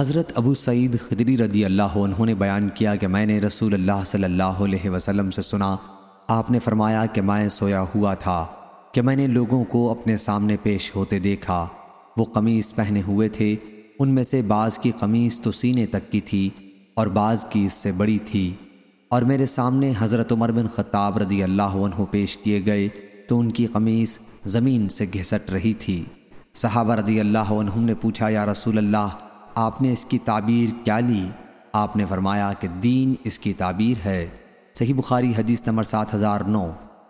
حضرت ابو سعید خدری رضی اللہ عنہ نے بیان کیا کہ میں نے رسول اللہ صلی اللہ علیہ وسلم سے سنا، آپ نے فرمایا کہ میں سویا ہوا تھا، کہ میں نے لوگوں کو اپنے سامنے پیش ہوتے دیکھا۔ وہ قمیص پہنے ہوئے تھے، ان میں سے بعض کی قمیص تو سینے تک کی تھی اور بعض کی اس سے بڑی تھی۔ اور میرے سامنے حضرت عمر بن خطاب رضی اللہ عنہ پیش کیے گئے تو ان کی قمیص زمین سے گھسٹ رہی تھی۔ صحابہ رضی اللہ عنہ نے پوچھا، یا رسول اللہ آپ نے اس کی تعبیر کیا لی؟ آپ نے فرمایا کہ دین اس کی تعبیر ہے۔ صحیح بخاری حدیث نمبر سات ہزار نو۔